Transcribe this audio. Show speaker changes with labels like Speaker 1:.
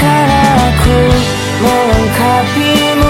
Speaker 1: Karena aku mengungkapimu